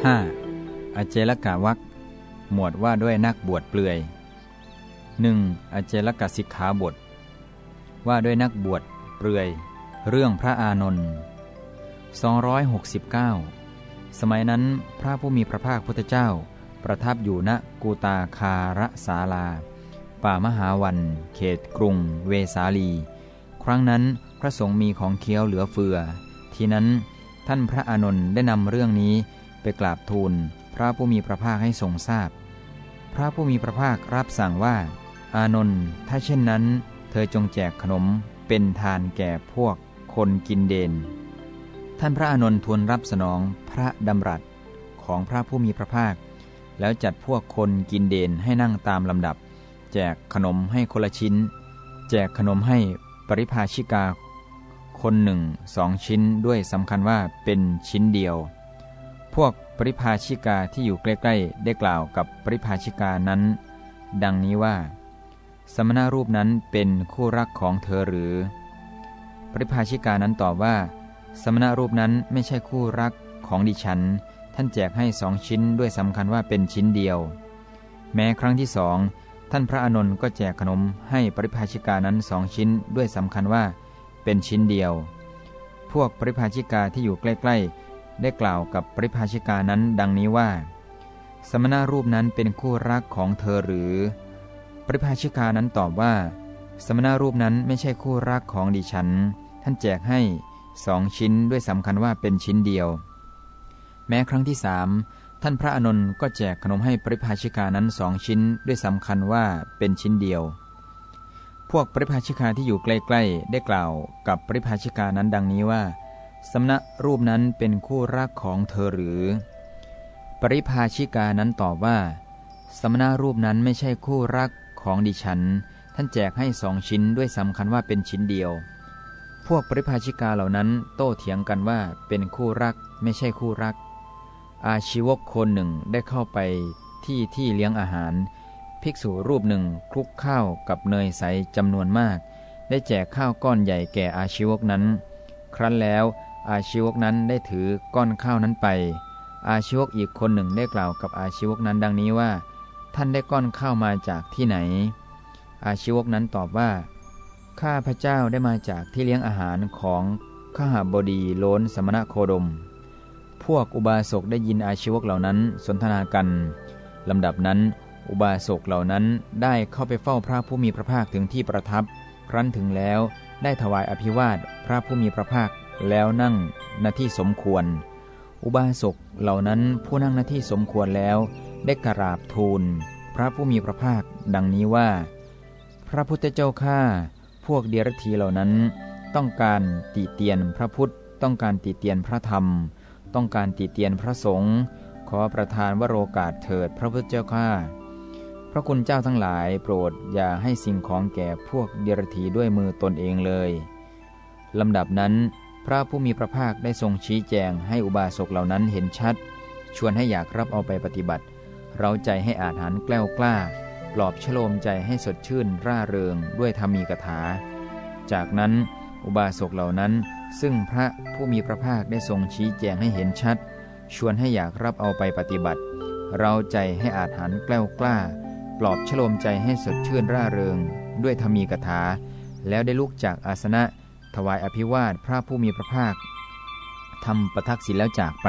5. อเจลกะวักหมวดว่าด้วยนักบวชเปลือย 1. อเจลกะสิกขาบท ว่าด้วยนักบวชเปลือย เรื่องพระอานนท์269 สมัยนั้นพระผู้มีพระภาคพุทธเจ้า ประทับอยู่ณกูตาคารสาลา ป่ามหาวัน เขตกรุง เวสาลี ครั้งนั้นพระสงฆ์มีของเคี้ยวเหลือเฟือ ทีนั้นท่านพระอานนท์ได้นำเรื่องนี้ ไปกราบทูลพระผู้มีพระภาคให้ทรงทราบพพระผู้มีพระภาครับสั่งว่า อานนท์ถ้าเช่นนั้น เธอจงแจกขนมเป็นทานแก่พวกคนกินเดน ท่านพระอานนท์ทูลรับสนองพระดำรัสของพระผู้มีพระภาค แล้วจัดพวกคนกินเดนให้นั่งตามลำดับ แจกขนมให้คนละชิ้น แจกขนมให้ปริภาชิกา คนหนึ่งสองชิ้นด้วยสำคัญว่าเป็นชิ้นเดียว พวกปริภาชิกาที่อยู่ใกล้ๆ ได้กล่าวกับปริภาชิกานั้น ดังนี้ว่า สมณรูปนั้นเป็นคู่รักของเธอหรือ ปริภาชิกานั้นตอบว่า สมณรูปนั้นไม่ใช่คู่รักของดิฉัน ท่านแจกให้สองชิ้นด้วยสำคัญว่าเป็นชิ้นเดียว แม้ครั้งที่สองท่านพระอานนท์ก็แจกขนมให้ปริภาชิกานั้นสองชิ้นด้วยสำคัญว่า เป็นชิ้นเดียว พวกปริภาชิกาที่อยู่ใกล้ๆ ได้กล่าวกับปริภาชิกานั้นดังนี้ว่า สมณรูปนั้นเป็นคู่รักของเธอหรือ ปริภาชิกานั้นตอบว่า สมณรูปนั้นไม่ใช่คู่รักของดิฉัน ท่านแจกให้สองชิ้นด้วยสำคัญว่าเป็นชิ้นเดียว แม้ครั้งที่สามท่านพระอนุนก็แจกขนมให้ปริภาชิกานั้นสองชิ้นด้วยสำคัญว่าเป็นชิ้นเดียว พวกปริภาชิกาที่อยู่ใกล้ ๆ ได้กล่าวกับปริภาชิกานั้นดังนี้ว่า สมณะรูปนั้นเป็นคู่รักของเธอหรือ ปริภาชิกานั้นตอบว่า สมณะรูปนั้นไม่ใช่คู่รักของดิฉัน ท่านแจกให้สองชิ้นด้วยสำคัญว่าเป็นชิ้นเดียว พวกปริภาชิกาเหล่านั้นโต้เถียงกันว่าเป็นคู่รักไม่ใช่คู่รัก อาชีวกคนหนึ่งได้เข้าไปที่ที่เลี้ยงอาหาร ภิกษุรูปหนึ่งคลุกข้าวกับเนยใสจำนวนมาก ได้แจกข้าวก้อนใหญ่แก่อาชีวกนั้น ครั้นแล้ว อาชีวกนั้นได้ถือก้อนข้าวนั้นไป อาชีวกอีกคนหนึ่งได้กล่าวกับอาชีวกนั้นดังนี้ว่า ท่านได้ก้อนข้าวมาจากที่ไหน อาชีวกนั้นตอบว่า ข้าพระเจ้าได้มาจากที่เลี้ยงอาหารของข้าหาบดีโลนสมณะโคดม พวกอุบาสกได้ยินอาชีวกเหล่านั้นสนทนากันลำดับนั้น อุบาสกเหล่านั้นได้เข้าไปเฝ้าพระผู้มีพระภาคถึงที่ประทับ ครั้นถึงแล้วได้ถวายอภิวาทพระผู้มีพระภาค แล้วนั่งณที่สมควร อุบาสกเหล่านั้นผู้นั่งณที่สมควรแล้ว ได้กราบทูล พระผู้มีพระภาคดังนี้ว่า พระพุทธเจ้าข้าพวกเดียรถีเหล่านั้น ต้องการติเตียนพระพุทธ ต้องการติเตียนพระธรรม ต้องการติเตียนพระสงฆ์ขอประทานวโรกาสเถิดพระพุทธเจ้าข้าพระคุณเจ้าทั้งหลายโปรดอย่าให้สิ่งของแก่พวกเดรธีด้วยมือตนเองเลย ลำดับนั้น ระผู้มีพระภาคได้ทรงชี้แจงให้อุบาสกเหล่านั้นเห็นชัด ชวนให้อยากรับเอาไปปฏิบัติ เราใจให้อาหารแกล้วกล้า ปลอบชโลมใจให้สดชื่นร่าเริงด้วยธรรมีกถา จากนั้นอุบาสกเหล่านั้น ซึ่งพระผู้มีพระภาคได้ทรงชี้แจงให้เห็นชัด ชวนให้อยากรับเอาไปปฏิบัติ เราใจให้อาหารแกล้วกล้า ปลอบฉโลมใจให้สดชื่นร่าเริง ด้วยธรรมีกถา แล้วได้ลุกจากอาสนะ ถวายอภิวาทพระผู้มีพระภาคทำประทักษิณแล้วจากไป